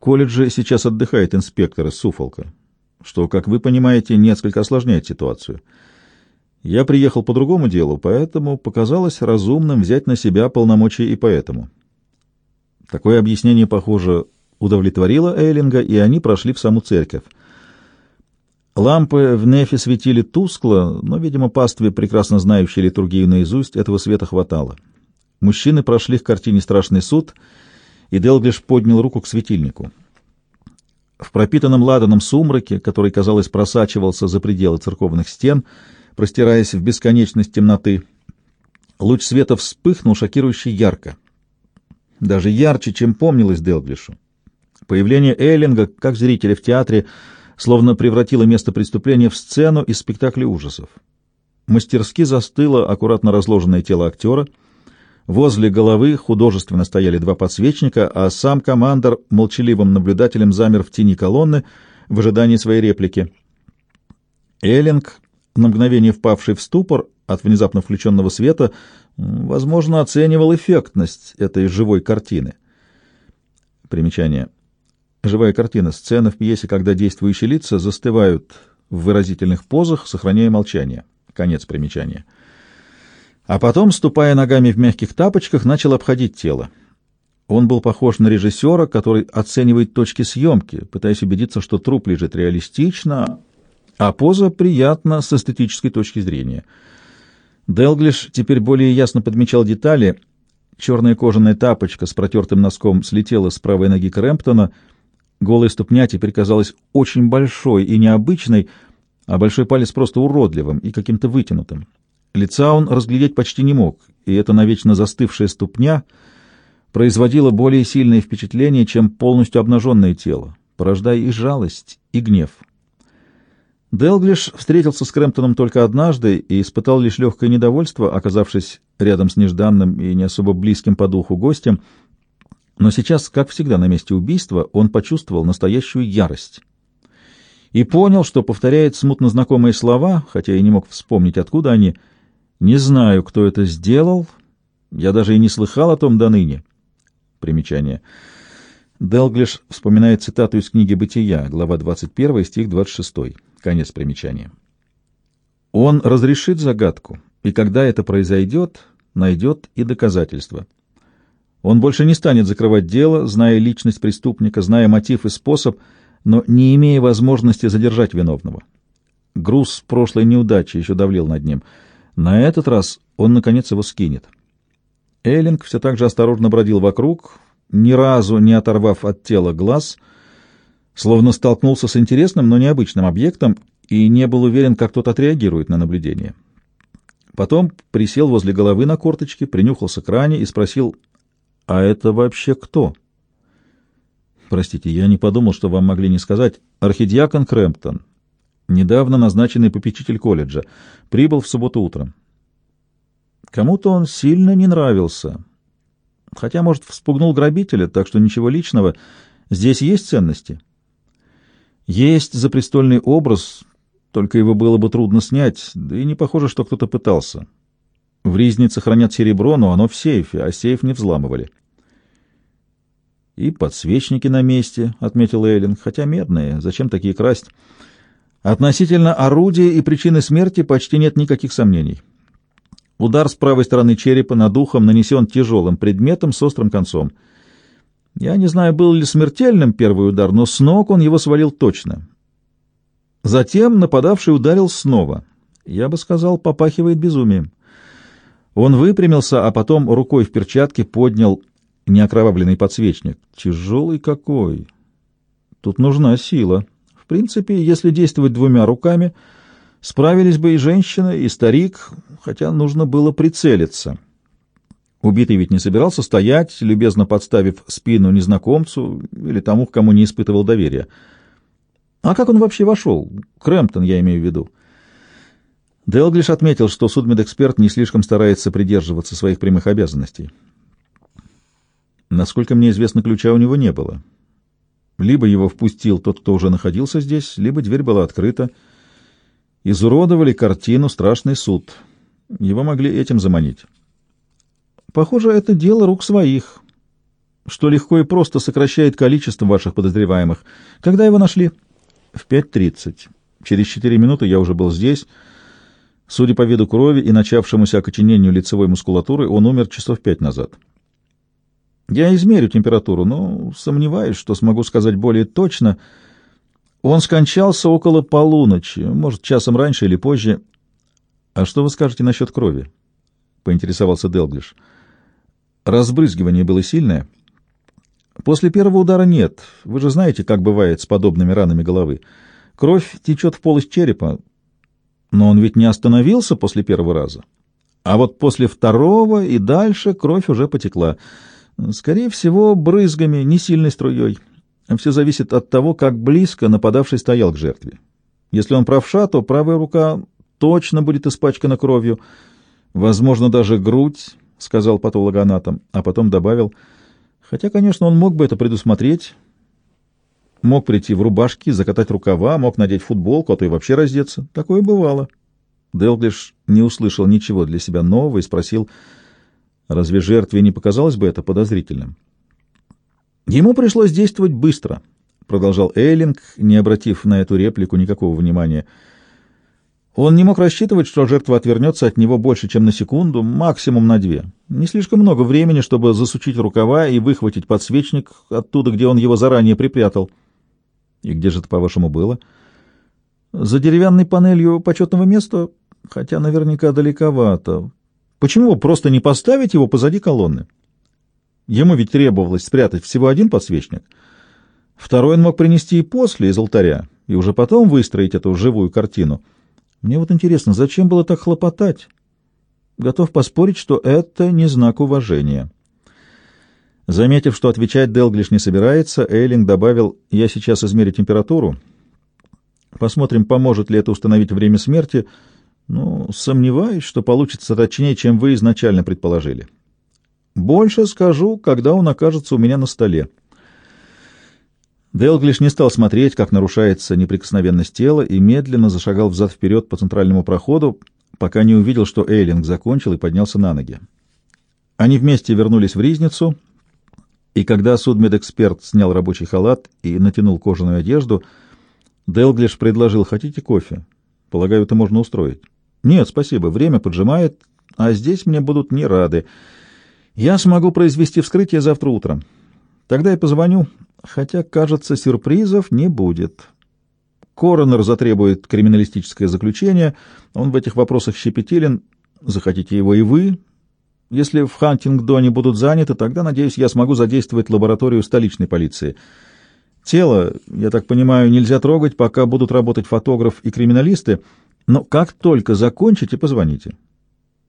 колледже сейчас отдыхает инспектор из Суфолка, что, как вы понимаете, несколько осложняет ситуацию. Я приехал по другому делу, поэтому показалось разумным взять на себя полномочия и поэтому. Такое объяснение, похоже, удовлетворило Эйлинга, и они прошли в саму церковь. Лампы в нефе светили тускло, но, видимо, пастве, прекрасно знающей литургию наизусть, этого света хватало. Мужчины прошли к картине «Страшный суд», и Делглиш поднял руку к светильнику. В пропитанном ладаном сумраке, который, казалось, просачивался за пределы церковных стен, простираясь в бесконечность темноты, луч света вспыхнул шокирующе ярко. Даже ярче, чем помнилось Делглишу. Появление Эллинга, как зрителя в театре, словно превратило место преступления в сцену из спектакля ужасов. Мастерски застыло аккуратно разложенное тело актера — Возле головы художественно стояли два подсвечника, а сам командор молчаливым наблюдателем замер в тени колонны в ожидании своей реплики. Эллинг, на мгновение впавший в ступор от внезапно включенного света, возможно, оценивал эффектность этой живой картины. Примечание. Живая картина — сцена в пьесе, когда действующие лица застывают в выразительных позах, сохраняя молчание. Конец примечания. А потом, ступая ногами в мягких тапочках, начал обходить тело. Он был похож на режиссера, который оценивает точки съемки, пытаясь убедиться, что труп лежит реалистично, а поза приятна с эстетической точки зрения. Делглиш теперь более ясно подмечал детали. Черная кожаная тапочка с протертым носком слетела с правой ноги Крэмптона. Голая ступня теперь казалась очень большой и необычной, а большой палец просто уродливым и каким-то вытянутым. Лица он разглядеть почти не мог, и эта навечно застывшая ступня производила более сильное впечатление, чем полностью обнаженное тело, порождая и жалость, и гнев. Делглиш встретился с Крэмптоном только однажды и испытал лишь легкое недовольство, оказавшись рядом с нежданным и не особо близким по духу гостем, но сейчас, как всегда на месте убийства, он почувствовал настоящую ярость и понял, что повторяет смутно знакомые слова, хотя и не мог вспомнить, откуда они — не знаю, кто это сделал. Я даже и не слыхал о том до ныне. Примечание. Делглиш вспоминает цитату из книги «Бытия», глава 21, стих 26. Конец примечания. Он разрешит загадку, и когда это произойдет, найдет и доказательства. Он больше не станет закрывать дело, зная личность преступника, зная мотив и способ, но не имея возможности задержать виновного. Груз прошлой неудачи еще давлел над ним — на этот раз он, наконец, его скинет. Эйлинг все так же осторожно бродил вокруг, ни разу не оторвав от тела глаз, словно столкнулся с интересным, но необычным объектом и не был уверен, как тот отреагирует на наблюдение. Потом присел возле головы на корточке, принюхался к ране и спросил, «А это вообще кто?» «Простите, я не подумал, что вам могли не сказать. Архидиакон Крэмптон, недавно назначенный попечитель колледжа, прибыл в субботу утром. Кому-то он сильно не нравился. Хотя, может, вспугнул грабителя, так что ничего личного. Здесь есть ценности? Есть запрестольный образ, только его было бы трудно снять, да и не похоже, что кто-то пытался. В ризнице хранят серебро, но оно в сейфе, а сейф не взламывали. И подсвечники на месте, — отметил Эйлин, — хотя медные, зачем такие красть? Относительно орудия и причины смерти почти нет никаких сомнений. Удар с правой стороны черепа над ухом нанесен тяжелым предметом с острым концом. Я не знаю, был ли смертельным первый удар, но с ног он его свалил точно. Затем нападавший ударил снова. Я бы сказал, попахивает безумием. Он выпрямился, а потом рукой в перчатке поднял неокровавленный подсвечник. Тяжелый какой! Тут нужна сила принципе, если действовать двумя руками, справились бы и женщина, и старик, хотя нужно было прицелиться. Убитый ведь не собирался стоять, любезно подставив спину незнакомцу или тому, к кому не испытывал доверия. А как он вообще вошел? Крэмптон, я имею в виду. Делглиш отметил, что судмедэксперт не слишком старается придерживаться своих прямых обязанностей. Насколько мне известно, ключа у него не было. Либо его впустил тот, кто уже находился здесь, либо дверь была открыта. Изуродовали картину «Страшный суд». Его могли этим заманить. Похоже, это дело рук своих. что легко и просто сокращает количество ваших подозреваемых. Когда его нашли? В 5.30. Через четыре минуты я уже был здесь. Судя по виду крови и начавшемуся окоченению лицевой мускулатуры, он умер часов пять назад. Я измерю температуру, но сомневаюсь, что смогу сказать более точно. Он скончался около полуночи, может, часом раньше или позже. А что вы скажете насчет крови? — поинтересовался Делглиш. Разбрызгивание было сильное? После первого удара нет. Вы же знаете, как бывает с подобными ранами головы. Кровь течет в полость черепа, но он ведь не остановился после первого раза. А вот после второго и дальше кровь уже потекла. Скорее всего, брызгами, не сильной струей. Все зависит от того, как близко нападавший стоял к жертве. Если он правша, то правая рука точно будет испачкана кровью, возможно, даже грудь, — сказал патологоанатом, а потом добавил, хотя, конечно, он мог бы это предусмотреть, мог прийти в рубашке, закатать рукава, мог надеть футболку, а то и вообще раздеться. Такое бывало. Делглиш не услышал ничего для себя нового и спросил, разве жертве не показалось бы это подозрительным? Ему пришлось действовать быстро, — продолжал Эйлинг, не обратив на эту реплику никакого внимания. Он не мог рассчитывать, что жертва отвернется от него больше, чем на секунду, максимум на две. Не слишком много времени, чтобы засучить рукава и выхватить подсвечник оттуда, где он его заранее припрятал. И где же это, по-вашему, было? За деревянной панелью почетного места, хотя наверняка далековато. Почему просто не поставить его позади колонны? Ему ведь требовалось спрятать всего один подсвечник. Второй он мог принести и после, из алтаря, и уже потом выстроить эту живую картину — мне вот интересно, зачем было так хлопотать? Готов поспорить, что это не знак уважения. Заметив, что отвечать Делглиш не собирается, Эйлинг добавил, «Я сейчас измерю температуру. Посмотрим, поможет ли это установить время смерти, но сомневаюсь, что получится точнее, чем вы изначально предположили. Больше скажу, когда он окажется у меня на столе». Делглиш не стал смотреть, как нарушается неприкосновенность тела, и медленно зашагал взад-вперед по центральному проходу, пока не увидел, что Эйлинг закончил и поднялся на ноги. Они вместе вернулись в Ризницу, и когда судмедэксперт снял рабочий халат и натянул кожаную одежду, Делглиш предложил, хотите кофе? Полагаю, это можно устроить. Нет, спасибо, время поджимает, а здесь мне будут не рады. Я смогу произвести вскрытие завтра утром. Тогда я позвоню, хотя, кажется, сюрпризов не будет. Коронер затребует криминалистическое заключение, он в этих вопросах щепетилен, захотите его и вы. Если в Хантингдоне будут заняты, тогда, надеюсь, я смогу задействовать лабораторию столичной полиции. Тело, я так понимаю, нельзя трогать, пока будут работать фотограф и криминалисты, но как только закончите, позвоните.